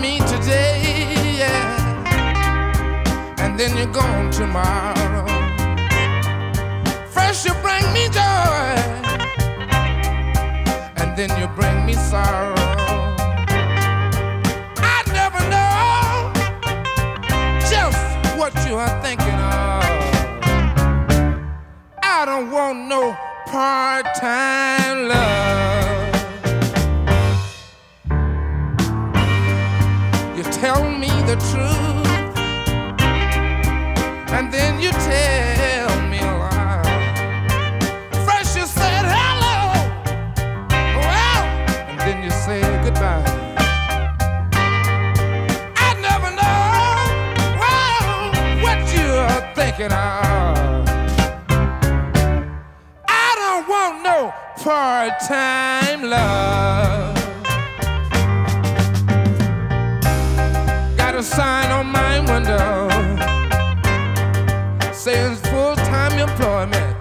me today, yeah, and then you're gone tomorrow. First you bring me joy, and then you bring me sorrow. I never know just what you are thinking of. I don't want no part-time love. You tell me the truth, and then you tell me a lie. First you said hello, well, and then you say goodbye. I never know, well, what you're thinking of. I don't want no part-time love. A sign on my window saying full-time employment.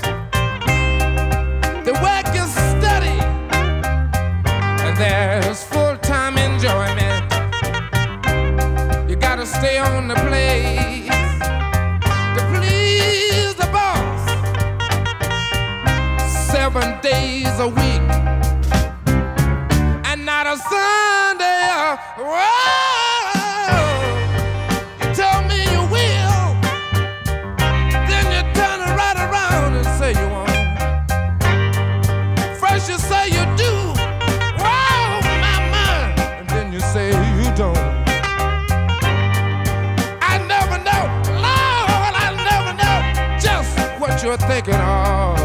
The work is steady and there's full-time enjoyment. You gotta stay on the place to please the boss seven days a week and not a Sunday. uh, Whoa, you're thinking of.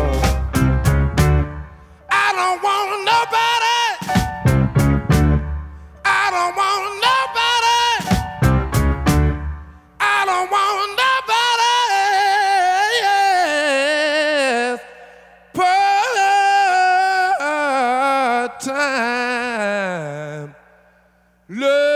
I don't want nobody. I don't want nobody. I don't want nobody. Yes. Part-time love.